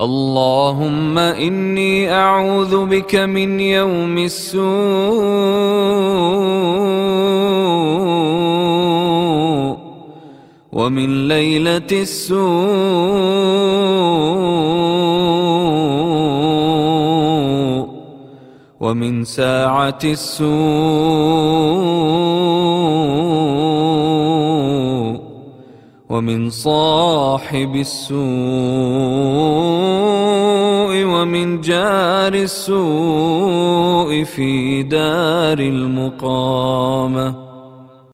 اللهم إني أعوذ بك من يوم السوء ومن ليلة السوء ومن ساعة السوء ومن صاحب السوء ومن جار السوء في دار المقامة.